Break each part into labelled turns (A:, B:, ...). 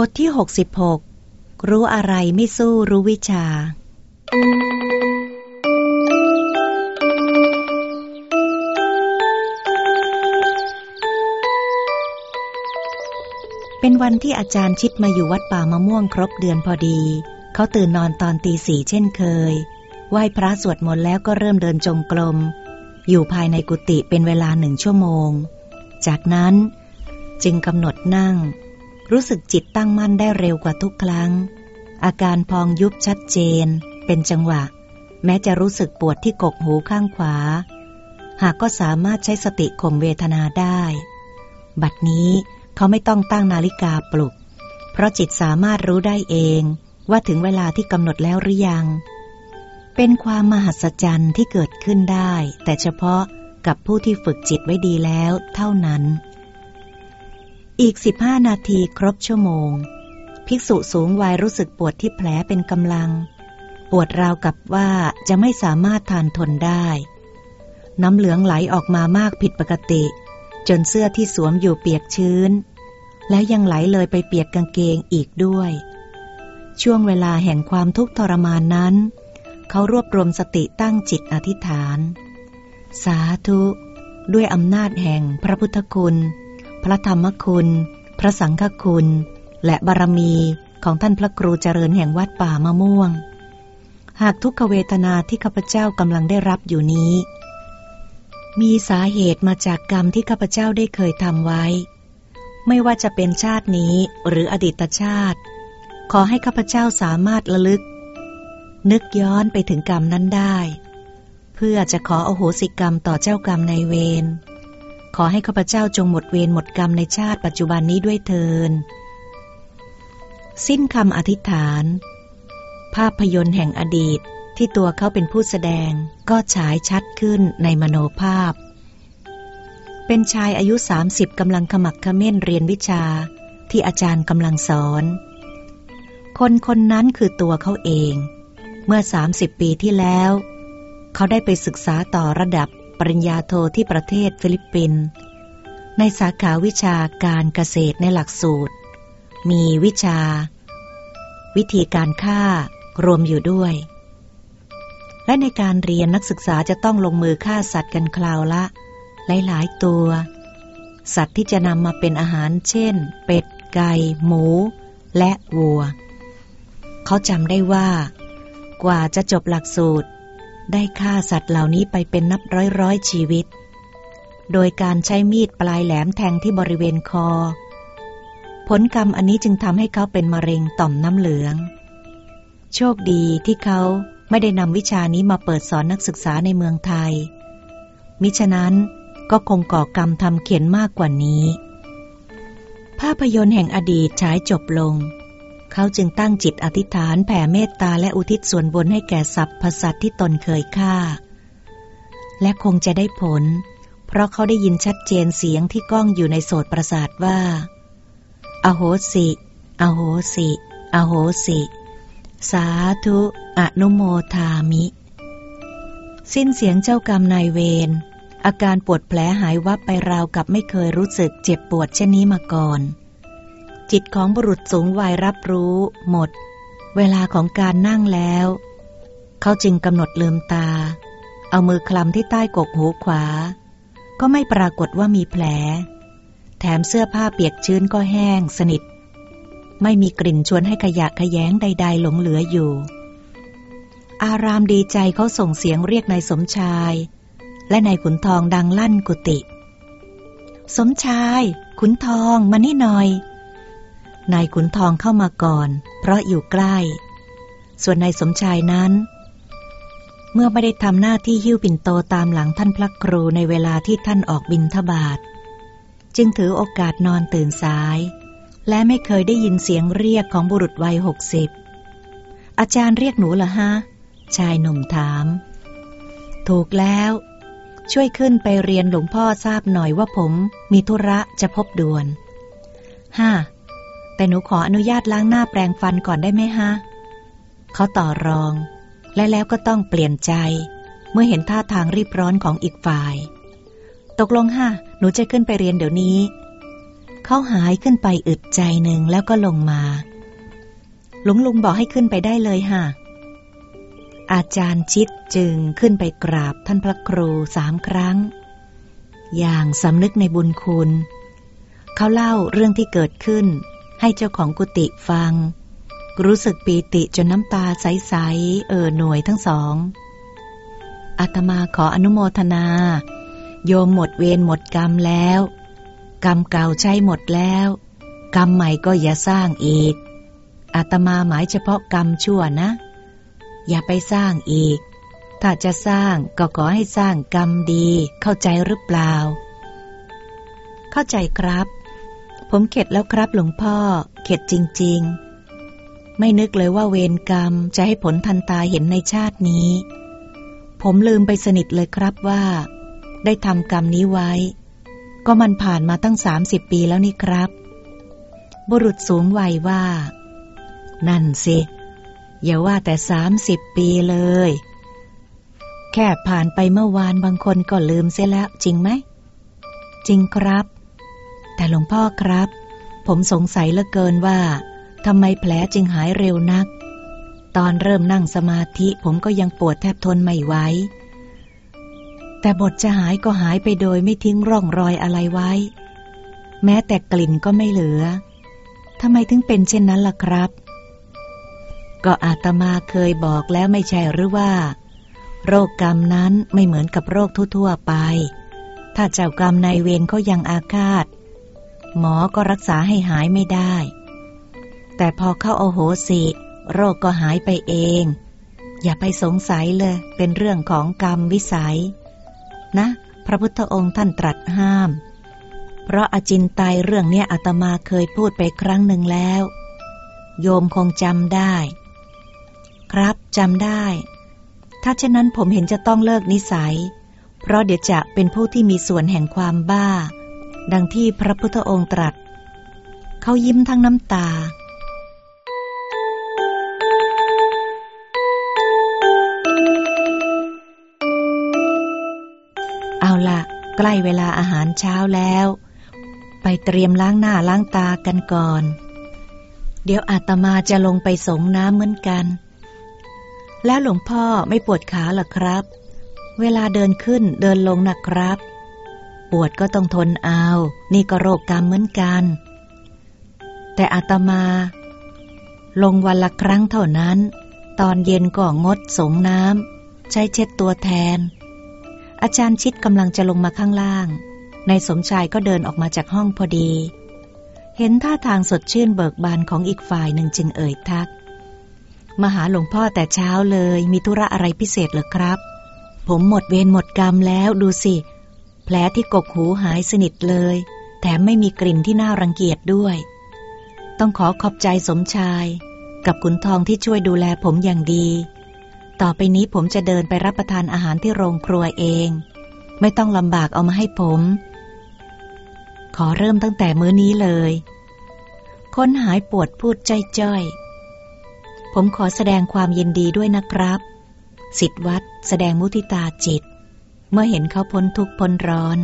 A: บทที่ 66 รู้อะไรไม่สู้รู้วิชา เป็นวันที่อาจารย์ชิดมาอยู่วัดป่ามะม่วงครบเดือนพอดี เขาตื่นนอนตอนตีสี่เช่นเคย ไหว้พระสวดมนต์แล้วก็เริ่มเดินจงกรม อยู่ภายในกุฏิเป็นเวลาหนึ่งชั่วโมง จากนั้นจึงกำหนดนั่ง รู้สึกจิตตั้งมั่นได้เร็วกว่าทุกครั้ง อาการพองยุบชัดเจน เป็นจังหวะ แม้จะรู้สึกปวดที่กกหูข้างขวา หากก็สามารถใช้สติข่มเวทนาได้ บัดนี้เขาไม่ต้องตั้งนาฬิกาปลุก เพราะจิตสามารถรู้ได้เองว่าถึงเวลาที่กำหนดแล้วหรือยัง เป็นความมหัศจรรย์ที่เกิดขึ้นได้ แต่เฉพาะกับผู้ที่ฝึกจิตไว้ดีแล้วเท่านั้น อีกสิบห้านาทีครบชั่วโมง ภิกษุสูงวัยรู้สึกปวดที่แผลเป็นกำลัง ปวดราวกับว่าจะไม่สามารถทานทนได้ น้ำเหลืองไหลออกมามากผิดปกติ จนเสื้อที่สวมอยู่เปียกชื้น แล้วยังไหลเลยไปเปียกกางเกงอีกด้วย ช่วงเวลาแห่งความทุกข์ทรมานนั้น เขารวบรวมสติตั้งจิตอธิษฐาน สาธุ ด้วยอำนาจแห่งพระพุทธคุณ พระธรรมคุณ พระสังฆคุณ และบารมีของท่านพระครูเจริญแห่งวัดป่ามะม่วง หากทุกขเวทนาที่ข้าพเจ้ากำลังได้รับอยู่นี้ มีสาเหตุมาจากกรรมที่ข้าพเจ้าได้เคยทำไว้ ไม่ว่าจะเป็นชาตินี้หรืออดีตชาติ ขอให้ข้าพเจ้าสามารถระลึก นึกย้อนไปถึงกรรมนั้นได้ เพื่อจะขออโหสิกรรมต่อเจ้ากรรมในเวร ขอให้ข้าพเจ้าจงหมดเวรหมดกรรมในชาติปัจจุบันนี้ด้วยเทิน สิ้นคำอธิษฐาน ภาพยนตร์แห่งอดีตที่ตัวเขาเป็นผู้แสดงก็ฉายชัดขึ้นในมโนภาพ เป็นชายอายุ 30กำลังขมักเขม้นเรียนวิชาที่อาจารย์กำลังสอน คนคนนั้นคือตัวเขาเอง เมื่อ 30 ปีที่แล้ว เขาได้ไปศึกษาต่อระดับ ปริญญาโทที่ประเทศฟิลิปปินส์ในสาขาวิชาการเกษตรในหลักสูตร มีวิชา วิธีการฆ่ารวมอยู่ด้วย และในการเรียนนักศึกษาจะต้องลงมือฆ่าสัตว์กันคราวละ หลาย ๆ ตัว สัตว์ที่จะนำมาเป็นอาหารเช่น เป็ด ไก่ หมู และวัว เขาจำได้ว่า กว่าจะจบหลักสูตร ได้ฆ่าสัตว์เหล่านี้ไปเป็นนับร้อยร้อยชีวิต โดยการใช้มีดปลายแหลมแทงที่บริเวณคอ ผลกรรมอันนี้จึงทำให้เขาเป็นมะเร็งต่อมน้ำเหลือง โชคดีที่เขาไม่ได้นำวิชานี้มาเปิดสอนนักศึกษาในเมืองไทย มิฉะนั้นก็คงก่อกรรมทำเขียนมากกว่านี้ ภาพยนตร์แห่งอดีตฉายจบลง เขาจึงตั้งจิตอธิษฐานแผ่เมตตาและอุทิศส่วนบนให้แก่สรรพสัตที่ตนเคยฆ่า และคงจะได้ผล เพราะเขาได้ยินชัดเจนเสียงที่ก้องอยู่ในโสตประสาทว่า อโหสิ อโหสิ อโหสิ สาธุอนุโมทามิ สิ้นเสียงเจ้ากรรมนายเวรอาการปวดแผลหายวับไปราวกับไม่เคยรู้สึกเจ็บปวดเช่นนี้มาก่อน จิตของบุรุษสูงวัยรับรู้หมด เวลาของการนั่งแล้ว เขาจึงกำหนดลืมตา เอามือคลำที่ใต้กกหูขวา ก็ไม่ปรากฏว่ามีแผล แถมเสื้อผ้าเปียกชื้นก็แห้งสนิท ไม่มีกลิ่นชวนให้ขยะขยงใด ๆ หลงเหลืออยู่ อารามดีใจเขาส่งเสียงเรียกนายสมชาย และนายขุนทองดังลั่นกุฏิสมชาย ขุนทองมานี่หน่อย นายขุนทองเข้ามาก่อน เพราะอยู่ใกล้ ส่วนนายสมชายนั้น เมื่อไม่ได้ทำหน้าที่หิ้วปิ่นโตตามหลังท่านพระครูในเวลาที่ท่านออกบินทบาท จึงถือโอกาสนอนตื่นสาย และไม่เคยได้ยินเสียงเรียกของบุรุษวัยหกสิบอาจารย์เรียกหนูเหรอฮะ ชายหนุ่มถาม ถูกแล้ว ช่วยขึ้นไปเรียนหลวงพ่อทราบหน่อยว่าผมมีธุระจะพบด่วนฮ่า แต่หนูขออนุญาตล้างหน้าแปรงฟันก่อนได้ไหมฮะ เขาต่อรอง และแล้วก็ต้องเปลี่ยนใจ เมื่อเห็นท่าทางรีบร้อนของอีกฝ่าย ตกลงฮะ หนูจะขึ้นไปเรียนเดี๋ยวนี้ เขาหายขึ้นไปอึดใจหนึ่งแล้วก็ลงมา ลุงลุงบอกให้ขึ้นไปได้เลยฮะ อาจารย์ชิดจึงขึ้นไปกราบท่านพระครูสามครั้ง อย่างสำนึกในบุญคุณ เขาเล่าเรื่องที่เกิดขึ้น ให้เจ้าของกุฏิฟัง รู้สึกปีติจนน้ำตาใสๆเอ่อหน่วยทั้งสองอาตมาขออนุโมทนา โยมหมดเวรหมดกรรมแล้ว กรรมเก่าใช้หมดแล้ว กรรมใหม่ก็อย่าสร้างอีกอาตมาหมายเฉพาะกรรมชั่วนะ อย่าไปสร้างอีก ถ้าจะสร้างก็ขอให้สร้างกรรมดี เข้าใจหรือเปล่า เข้าใจครับ ผมเข็ดแล้วครับหลวงพ่อ เข็ดจริง ๆ ไม่นึกเลยว่าเวรกรรมจะให้ผลทันตาเห็นในชาตินี้ ผมลืมไปสนิทเลยครับว่า ได้ทำกรรมนี้ไว้ ก็มันผ่านมาตั้งสามสิบปีแล้วนี่ครับ บุรุษสูงวัยว่า นั่นสิ อย่าว่าแต่สามสิบปีเลย แค่ผ่านไปเมื่อวานบางคนก็ลืมเสียแล้วจริงไหม จริงครับ แต่หลวงพ่อครับ ผมสงสัยเหลือเกินว่าทำไมแผลจึงหายเร็วนัก ตอนเริ่มนั่งสมาธิผมก็ยังปวดแทบทนไม่ไหวแต่บทจะหายก็หายไปโดยไม่ทิ้งร่องรอยอะไรไว้ แม้แต่กลิ่นก็ไม่เหลือทำไมถึงเป็นเช่นนั้นล่ะครับ ก็อาตมาเคยบอกแล้วไม่ใช่หรือว่า โรคกรรมนั้นไม่เหมือนกับโรคทั่วๆไป ถ้าเจ้ากรรมนายเวรเขายังอาฆาต หมอก็รักษาให้หายไม่ได้ แต่พอเข้าเอโหสิ โรคก็หายไปเอง อย่าไปสงสัยเลย เป็นเรื่องของกรรมวิสัย นะ พระพุทธองค์ท่านตรัสห้าม เพราะอาจินไตเรื่องเนี้ยอาตมาเคยพูดไปครั้งหนึ่งแล้ว โยมคงจำได้ ครับจำได้ ถ้าเช่นนั้นผมเห็นจะต้องเลิกนิสัย เพราะเดี๋ยวจะเป็นผู้ที่มีส่วนแห่งความบ้า ดังที่พระพุทธองค์ตรัส เขายิ้มทั้งน้ำตา เอาละใกล้เวลาอาหารเช้าแล้ว ไปเตรียมล้างหน้าล้างตากันก่อน เดี๋ยวอาตมาจะลงไปสงน้ำเหมือนกัน แล้วหลวงพ่อไม่ปวดขาหรอครับ เวลาเดินขึ้นเดินลงนะครับ ปวดก็ต้องทนเอา นี่ก็โรคกรรมเหมือนกัน แต่อาตมา ลงวันละครั้งเท่านั้น ตอนเย็นก็งดสงน้ำใช้เช็ดตัวแทน อาจารย์ชิดกำลังจะลงมาข้างล่าง ในสมชายก็เดินออกมาจากห้องพอดี เห็นท่าทางสดชื่นเบิกบานของอีกฝ่ายหนึ่งจึงเอ่ยทักมาหาหลวงพ่อแต่เช้าเลยมีธุระอะไรพิเศษหรือครับ ผมหมดเวรหมดกรรมแล้วดูสิ แผลที่กกหูหายสนิทเลย แถมไม่มีกลิ่นที่น่ารังเกียจด้วย ต้องขอขอบใจสมชาย กับขุนทองที่ช่วยดูแลผมอย่างดี ต่อไปนี้ผมจะเดินไปรับประทานอาหารที่โรงครัวเอง ไม่ต้องลำบากเอามาให้ผม ขอเริ่มตั้งแต่มื้อนี้เลยคนหายปวดพูดจ้อยๆ ผมขอแสดงความยินดีด้วยนะครับ สิทธวัดแสดงมุทิตาจิต เมื่อเห็นเขาพ้นทุกข์พ้นร้อน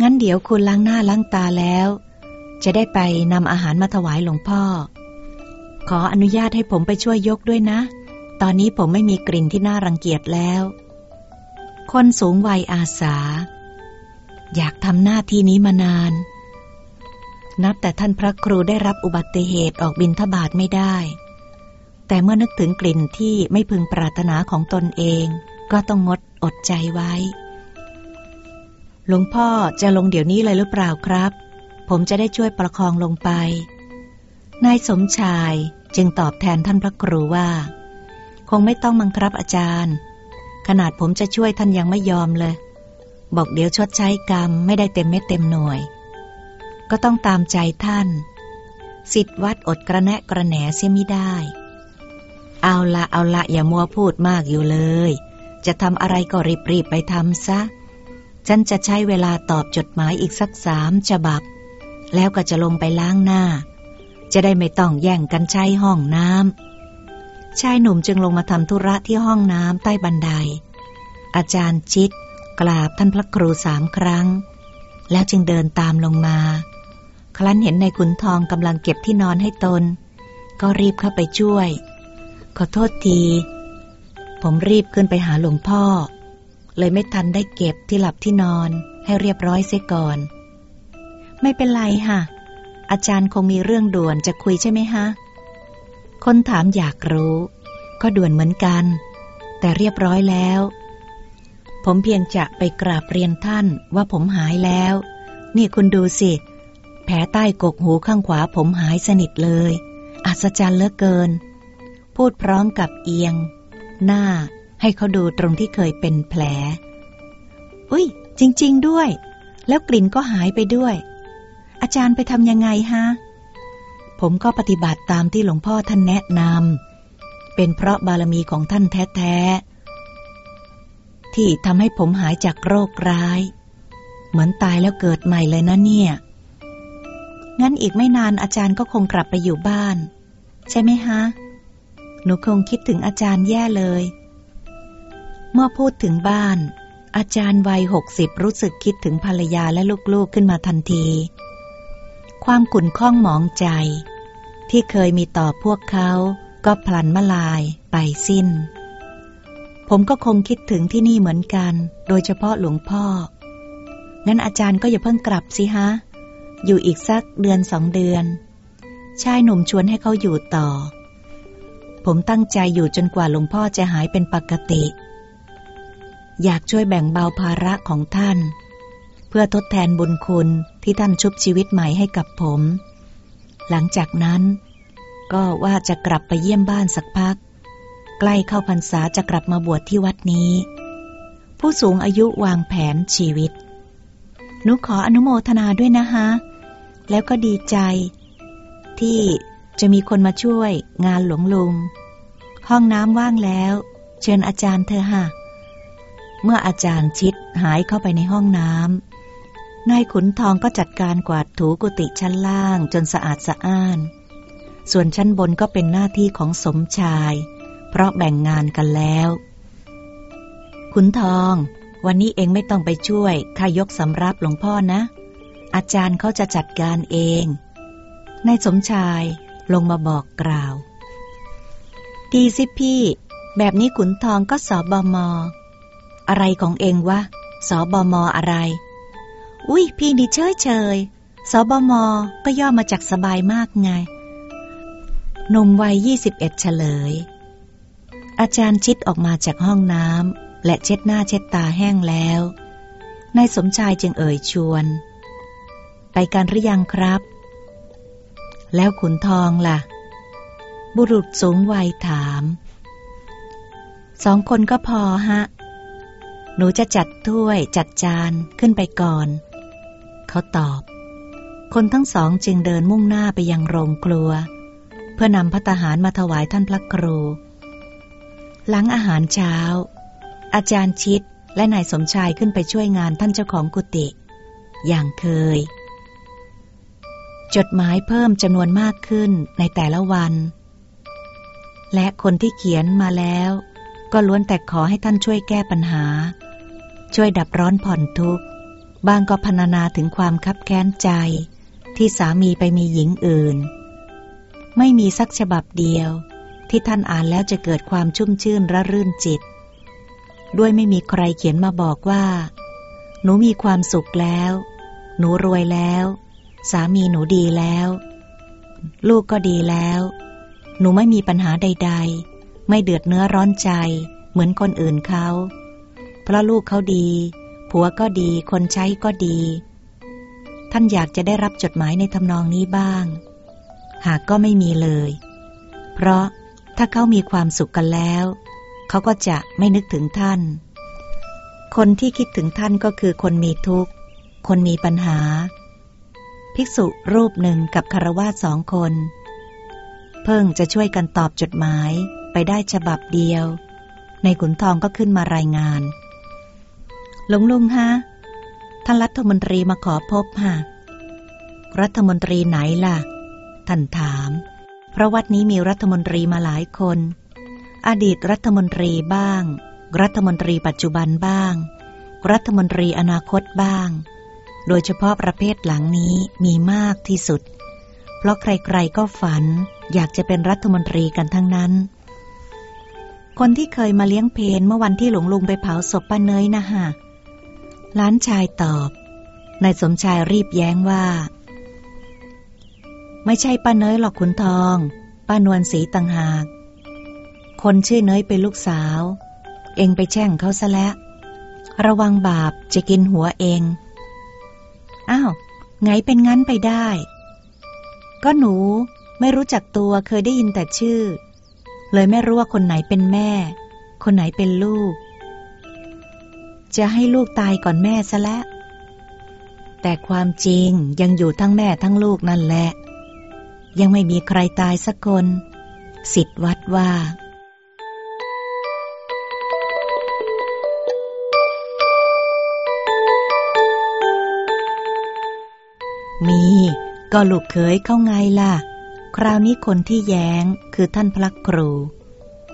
A: งั้นเดี๋ยวคุณล้างหน้าล้างตาแล้ว จะได้ไปนำอาหารมาถวายหลวงพ่อ ขออนุญาตให้ผมไปช่วยยกด้วยนะ ตอนนี้ผมไม่มีกลิ่นที่น่ารังเกียจแล้ว คนสูงวัยอาสา อยากทำหน้าที่นี้มานาน นับแต่ท่านพระครูได้รับอุบัติเหตุออกบินทบาทไม่ได้ แต่เมื่อนึกถึงกลิ่นที่ไม่พึงปรารถนาของตนเอง ก็ต้องงดอดใจไว้ หลวงพ่อจะลงเดี๋ยวนี้เลยหรือเปล่าครับ ผมจะได้ช่วยประคองลงไป นายสมชายจึงตอบแทนท่านพระครูว่า คงไม่ต้องมังครับอาจารย์ ขนาดผมจะช่วยท่านยังไม่ยอมเลย บอกเดี๋ยวชดใช้กรรมไม่ได้เต็มเม็ดเต็มหน่วย ก็ต้องตามใจท่าน สิทธวัดอดกระแนะกระแหนเสียไม่ได้ เอาละเอาละอย่ามัวพูดมากอยู่เลย จะทำอะไรก็รีบๆไปทำซะ ฉันจะใช้เวลาตอบจดหมายอีกสักสามฉบับ แล้วก็จะลงไปล้างหน้า จะได้ไม่ต้องแย่งกันใช้ห้องน้ำชายหนุ่มจึงลงมาทำธุระที่ห้องน้ำใต้บันได อาจารย์ชิดกราบท่านพระครูสามครั้ง แล้วจึงเดินตามลงมา ครั้นเห็นในขุนทองกำลังเก็บที่นอนให้ตน ก็รีบเข้าไปช่วย ขอโทษที ผมรีบขึ้นไปหาหลวงพ่อ เลยไม่ทันได้เก็บที่หลับที่นอนให้เรียบร้อยเสียก่อน ไม่เป็นไรค่ะ อาจารย์คงมีเรื่องด่วนจะคุยใช่ไหมฮะ คนถามอยากรู้ ก็ด่วนเหมือนกัน แต่เรียบร้อยแล้ว ผมเพียงจะไปกราบเรียนท่านว่าผมหายแล้ว นี่คุณดูสิ แผลใต้กกหูข้างขวาผมหายสนิทเลย อัศจรรย์เหลือเกิน พูดพร้อมกับเอียง หน้า ให้เขาดูตรงที่เคยเป็นแผล อุ้ย จริง ๆ ด้วย แล้วกลิ่นก็หายไปด้วย อาจารย์ไปทำยังไงฮะ ผมก็ปฏิบัติตามที่หลวงพ่อท่านแนะนำ เป็นเพราะบารมีของท่านแท้ๆ ที่ทำให้ผมหายจากโรคร้าย เหมือนตายแล้วเกิดใหม่เลยนะเนี่ย งั้นอีกไม่นานอาจารย์ก็คงกลับไปอยู่บ้าน ใช่ไหมฮะ นูคงคิดถึงอาจารย์แย่เลย เมื่อพูดถึงบ้าน อาจารย์วัยหกสิบรู้สึกคิดถึงภรรยาและลูกๆขึ้นมาทันที ความขุ่นข้องหมองใจ ที่เคยมีต่อพวกเขาก็พลันมาลายไปสิ้น ผมก็คงคิดถึงที่นี่เหมือนกัน โดยเฉพาะหลวงพ่อ งั้นอาจารย์ก็อย่าเพิ่งกลับสิฮะ อยู่อีกสักเดือนสองเดือน ชายหนุ่มชวนให้เขาอยู่ต่อ ผมตั้งใจอยู่จนกว่าหลวงพ่อจะหายเป็นปกติ อยากช่วยแบ่งเบาภาระของท่าน เพื่อทดแทนบุญคุณที่ท่านชุบชีวิตใหม่ให้กับผม หลังจากนั้น ก็ว่าจะกลับไปเยี่ยมบ้านสักพัก ใกล้เข้าพรรษาจะกลับมาบวชที่วัดนี้ ผู้สูงอายุวางแผนชีวิตหนูขออนุโมทนาด้วยนะคะแล้วก็ดีใจที่ จะมีคนมาช่วยงานหลวงลุง ห้องน้ำว่างแล้ว เชิญอาจารย์เธอค่ะเมื่ออาจารย์ชิดหายเข้าไปในห้องน้ำนายขุนทองก็จัดการกวาดถูกุฏิชั้นล่างจนสะอาดสะอ้าน ส่วนชั้นบนก็เป็นหน้าที่ของสมชาย เพราะแบ่งงานกันแล้ว ขุนทอง วันนี้เองไม่ต้องไปช่วยข้ายกสำรับหลวงพ่อนะ อาจารย์เขาจะจัดการเองนายสมชาย ลงมาบอกกล่าว ดีสิพี่ แบบนี้ขุนทองก็สอบอมอ อะไรของเองวะสอบอมออะไร อุ้ยพี่นี่เฉยเฉยสอบอมอก็ย่อมาจากสบายมากไงหนุ่มวัยยี่สิบเอ็ดเฉลย อาจารย์ชิดออกมาจากห้องน้ำและเช็ดหน้าเช็ดตาแห้งแล้วนายสมชายจึงเอ่ยชวน ไปกันหรือยังครับ แล้วขุนทองล่ะ บุรุษสูงวัยถาม สองคนก็พอฮะ หนูจะจัดถ้วยจัดจานขึ้นไปก่อน เขาตอบ คนทั้งสองจึงเดินมุ่งหน้าไปยังโรงครัว เพื่อนำพัตหารมาถวายท่านพระครู หลังอาหารเช้า อาจารย์ชิดและนายสมชายขึ้นไปช่วยงานท่านเจ้าของกุฏิอย่างเคย จดหมายเพิ่มจำนวนมากขึ้นในแต่ละวัน และคนที่เขียนมาแล้ว ก็ล้วนแต่ขอให้ท่านช่วยแก้ปัญหา ช่วยดับร้อนผ่อนทุกข์ บางก็พรรณนาถึงความคับแค้นใจ ที่สามีไปมีหญิงอื่น ไม่มีสักฉบับเดียว ที่ท่านอ่านแล้วจะเกิดความชุ่มชื่นระรื่นจิต ด้วยไม่มีใครเขียนมาบอกว่า หนูมีความสุขแล้ว หนูรวยแล้ว สามีหนูดีแล้ว ลูกก็ดีแล้ว หนูไม่มีปัญหาใด ๆ ไม่เดือดเนื้อร้อนใจ เหมือนคนอื่นเขา เพราะลูกเขาดี ผัวก็ดี คนใช้ก็ดี ท่านอยากจะได้รับจดหมายในทำนองนี้บ้าง หากก็ไม่มีเลย เพราะถ้าเขามีความสุขกันแล้ว เขาก็จะไม่นึกถึงท่าน คนที่คิดถึงท่านก็คือคนมีทุกข์ คนมีปัญหา ภิกษุรูปหนึ่งกับคารวาสสองคน เพิ่งจะช่วยกันตอบจดหมายไปได้ฉบับเดียว ในขุนทองก็ขึ้นมารายงาน หลวงลุงฮะ ท่านรัฐมนตรีมาขอพบฮะ รัฐมนตรีไหนล่ะ ท่านถาม เพราะวัดนี้มีรัฐมนตรีมาหลายคน อดีตรัฐมนตรีบ้าง รัฐมนตรีปัจจุบันบ้าง รัฐมนตรีอนาคตบ้าง โดยเฉพาะประเภทหลังนี้มีมากที่สุด เพราะใครๆก็ฝันอยากจะเป็นรัฐมนตรีกันทั้งนั้น คนที่เคยมาเลี้ยงเพนเมื่อวันที่หลวงลุงไปเผาศพป้าเนยนะฮะล้านชายตอบนายสมชายรีบแย้งว่า ไม่ใช่ป้าเนยหรอกขุนทอง ป้านวลสีต่างหาก คนชื่อเนยเป็นลูกสาว เองไปแช่งเขาซะแล้ว ระวังบาปจะกินหัวเอง อ้าวไงเป็นงั้นไปได้ ก็หนูไม่รู้จักตัวเคยได้ยินแต่ชื่อ เลยไม่รู้ว่าคนไหนเป็นแม่ คนไหนเป็นลูก จะให้ลูกตายก่อนแม่ซะแล้วแต่ความจริงยังอยู่ทั้งแม่ทั้งลูกนั่นแหละ ยังไม่มีใครตายสักคน สิทธวัดว่า มีก็ลูกเขยเข้าไงล่ะ คราวนี้คนที่แย้งคือท่านพระครู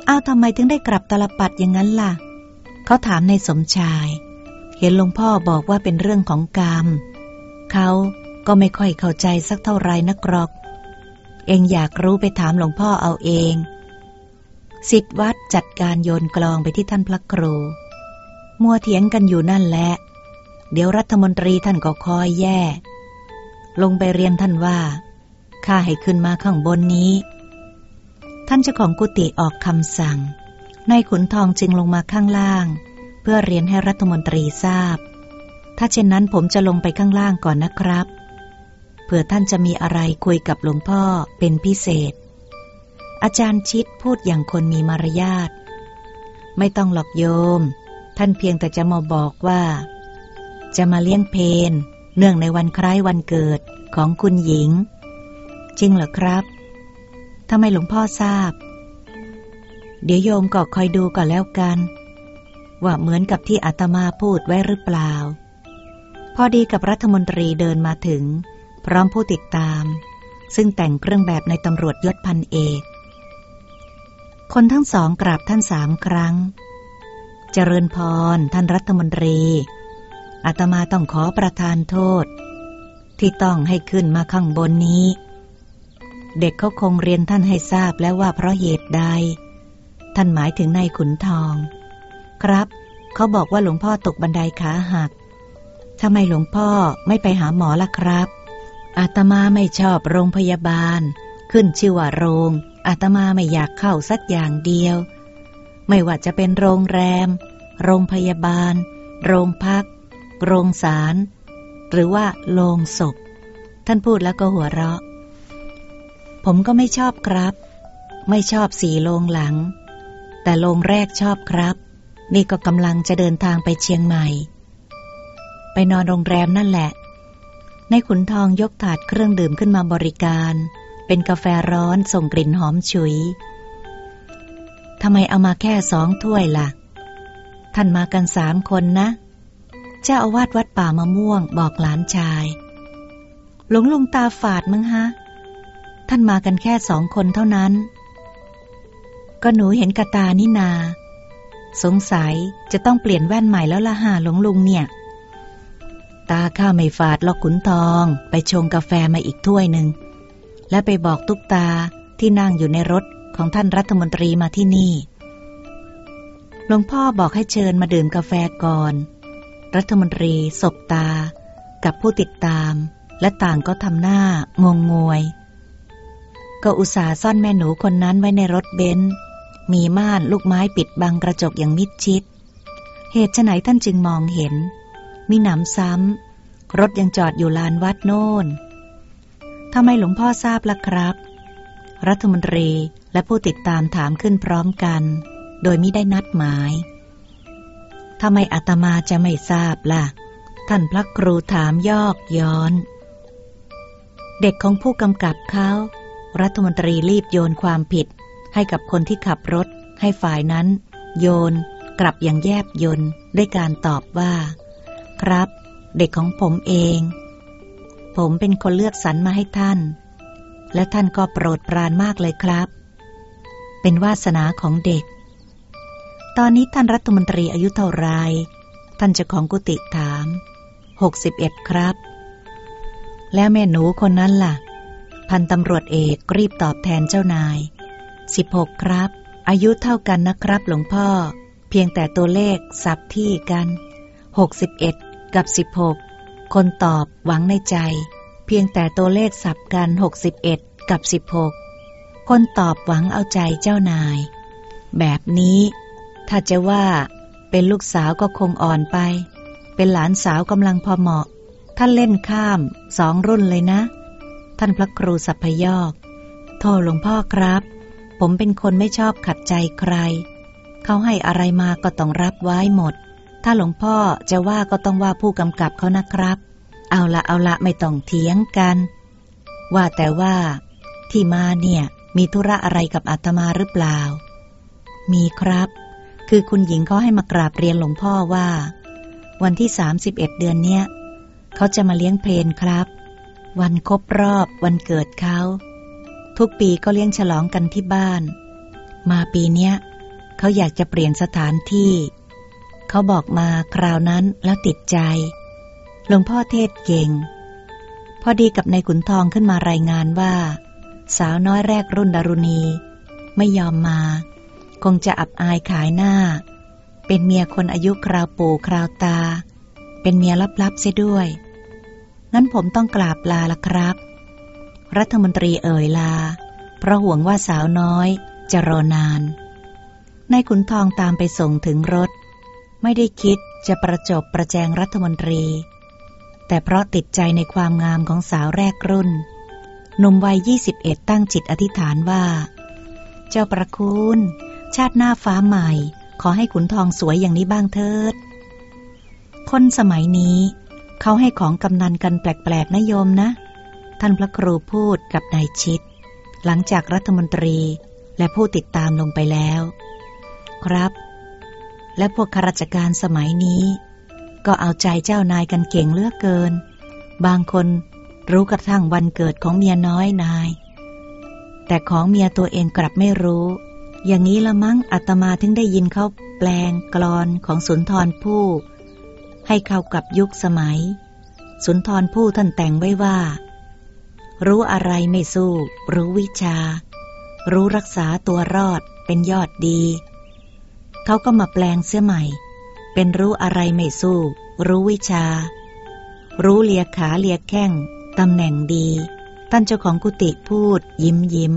A: เอาทำไมถึงได้กลับตลปัดอย่างนั้นล่ะ เขาถามในสมชาย เห็นหลวงพ่อบอกว่าเป็นเรื่องของกรรม เขาก็ไม่ค่อยเข้าใจสักเท่าไรนักกรอก เองอยากรู้ไปถามหลวงพ่อเอาเองสิทธวัดจัดการโยนกลองไปที่ท่านพระครู มัวเถียงกันอยู่นั่นแหละ เดี๋ยวรัฐมนตรีท่านก็คอยแย่ ลงไปเรียนท่านว่า ข้าให้ขึ้นมาข้างบนนี้ ท่านเจ้าของกุฏิออกคำสั่ง นายขุนทองจึงลงมาข้างล่าง เพื่อเรียนให้รัฐมนตรีทราบ ถ้าเช่นนั้นผมจะลงไปข้างล่างก่อนนะครับ เผื่อท่านจะมีอะไรคุยกับหลวงพ่อเป็นพิเศษ อาจารย์ชิดพูดอย่างคนมีมารยาท ไม่ต้องหลอกโยม ท่านเพียงแต่จะมาบอกว่า จะมาเลี้ยงเพน เนื่องในวันคล้ายวันเกิดของคุณหญิง จริงเหรอครับทำไมหลวงพ่อทราบ เดี๋ยวโยมก็คอยดูก่อนแล้วกัน ว่าเหมือนกับที่อาตมาพูดไว้หรือเปล่า พอดีกับรัฐมนตรีเดินมาถึง พร้อมผู้ติดตาม ซึ่งแต่งเครื่องแบบในตำรวจยศพันเอก คนทั้งสองกราบท่านสามครั้ง เจริญพรท่านรัฐมนตรี อาตมาต้องขอประทานโทษ ที่ต้องให้ขึ้นมาข้างบนนี้ เด็กเขาคงเรียนท่านให้ทราบแล้วว่าเพราะเหตุใด ท่านหมายถึงนายขุนทอง ครับเขาบอกว่าหลวงพ่อตกบันไดขาหักทำไมหลวงพ่อไม่ไปหาหมอล่ะครับ อาตมาไม่ชอบโรงพยาบาล ขึ้นชื่อว่าโรง อาตมาไม่อยากเข้าสักอย่างเดียว ไม่ว่าจะเป็นโรงแรม โรงพยาบาล โรงพัก โรงสาร หรือว่าโรงศพ ท่านพูดแล้วก็หัวเราะ ผมก็ไม่ชอบครับ ไม่ชอบสีโรงหลัง แต่โรงแรกชอบครับ นี่ก็กำลังจะเดินทางไปเชียงใหม่ ไปนอนโรงแรมนั่นแหละ ในขุนทองยกถาดเครื่องดื่มขึ้นมาบริการ เป็นกาแฟร้อนส่งกลิ่นหอมฉุยทำไมเอามาแค่สองถ้วยล่ะ ท่านมากันสามคนนะ เจ้าอาวาสวัดป่ามะม่วงบอกหลานชาย หลวงลุงตาฝาดมั้งฮะ ท่านมากันแค่สองคนเท่านั้น ก็หนูเห็นกระตานี่นา สงสัยจะต้องเปลี่ยนแว่นใหม่แล้วละหาหลวงลุงเนี่ย ตาข้าไม่ฝาดหรอกขุนทองไปชงกาแฟมาอีกถ้วยหนึ่ง และไปบอกตุ๊กตาที่นั่งอยู่ในรถของท่านรัฐมนตรีมาที่นี่หลวงพ่อบอกให้เชิญมาดื่มกาแฟก่อน รัฐมนตรี สบตา กับผู้ติดตาม และต่างก็ทำหน้างงงวย ก็อุตส่าห์ซ่อนแม่หนูคนนั้นไว้ในรถเบนซ์มีม่านลูกไม้ปิดบังกระจกอย่างมิดชิด เหตุไฉนท่านจึงมองเห็น มีหนำซ้ำ รถยังจอดอยู่ลานวัดโน่นทำไมหลวงพ่อทราบล่ะครับ รัฐมนตรีและผู้ติดตามถามขึ้นพร้อมกัน โดยไม่ได้นัดหมาย ทำไมอาตมาจะไม่ทราบล่ะ ท่านพระครูถามยอกย้อน เด็กของผู้กำกับเขา รัฐมนตรีรีบโยนความผิด ให้กับคนที่ขับรถ ให้ฝ่ายนั้น โยน กลับอย่างแยบยนด้วยการตอบว่า ครับ เด็กของผมเอง ผมเป็นคนเลือกสรรมาให้ท่าน และท่านก็โปรดปรานมากเลยครับ เป็นวาสนาของเด็ก ตอนนี้ท่านรัฐมนตรีอายุเท่าไร ท่านเจ้าของกุฏิถาม หกสิบเอ็ดครับ แล้วแม่หนูคนนั้นล่ะ พันตำรวจเอกรีบตอบแทนเจ้านายสิบหกครับ อายุเท่ากันนะครับหลวงพ่อ เพียงแต่ตัวเลขสับที่กันหกสิบเอ็ดกับสิบหกคนตอบหวังในใจ เพียงแต่ตัวเลขสับกันหกสิบเอ็ดกับสิบหกคนตอบหวังเอาใจเจ้านาย แบบนี้ ถ้าจะว่าเป็นลูกสาวก็คงอ่อนไป เป็นหลานสาวกำลังพอเหมาะ ท่านเล่นข้ามสองรุ่นเลยนะ ท่านพระครูสัพพยอกโทษหลวงพ่อครับ ผมเป็นคนไม่ชอบขัดใจใคร เขาให้อะไรมาก็ต้องรับไว้หมด ถ้าหลวงพ่อจะว่าก็ต้องว่าผู้กำกับเขานะครับ เอาละเอาละไม่ต้องเถียงกัน ว่าแต่ว่าที่มาเนี่ยมีธุระอะไรกับอาตมาหรือเปล่า มีครับ คือคุณหญิงเขาให้มากราบเรียนหลวงพ่อว่า วันที่ 31 เดือนเนี้ยเขาจะมาเลี้ยงเพลนครับ วันครบรอบวันเกิดเขา ทุกปีก็เลี้ยงฉลองกันที่บ้าน มาปีเนี้ยเขาอยากจะเปลี่ยนสถานที่ เขาบอกมาคราวนั้นแล้วติดใจ หลวงพ่อเทศเก่ง พอดีกับนายขุนทองขึ้นมารายงานว่า สาวน้อยแรกรุ่นดารุณี ไม่ยอมมา คงจะอับอายขายหน้า เป็นเมียคนอายุคราวปู่คราวตา เป็นเมียลับๆเสียด้วย งั้นผมต้องกราบลาละครับ รัฐมนตรีเอ่ยลา เพราะห่วงว่าสาวน้อยจะรอนาน นายขุนทองตามไปส่งถึงรถ ไม่ได้คิดจะประจบประแจงรัฐมนตรี แต่เพราะติดใจในความงามของสาวแรกรุ่น หนุ่มวัย 21 ตั้งจิตอธิษฐานว่า เจ้าประคุณ ชาติหน้าฟ้าใหม่ ขอให้ขุนทองสวยอย่างนี้บ้างเถิด คนสมัยนี้ เขาให้ของกำนันกันแปลกๆนะโยมนะ ท่านพระครูพูดกับนายชิด หลังจากรัฐมนตรีและผู้ติดตามลงไปแล้ว ครับ และพวกข้าราชการสมัยนี้ ก็เอาใจเจ้านายกันเก่งเลือกเกิน บางคนรู้กระทั่งวันเกิดของเมียน้อยนาย แต่ของเมียตัวเองกลับไม่รู้ อย่างนี้ละมั้งอาตมาถึงได้ยินเขาแปลงกลอนของสุนทรภู่ให้เข้ากับยุคสมัย สุนทรภู่ท่านแต่งไว้ว่า รู้อะไรไม่สู้ รู้วิชา รู้รักษาตัวรอดเป็นยอดดี เขาก็มาแปลงเสื้อใหม่ เป็นรู้อะไรไม่สู้ รู้วิชา รู้เลียขาเลียแข้งตำแหน่งดี ท่านเจ้าของกุฏิพูดยิ้มยิ้ม